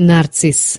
нарцисс.